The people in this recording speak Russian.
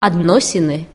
адносіны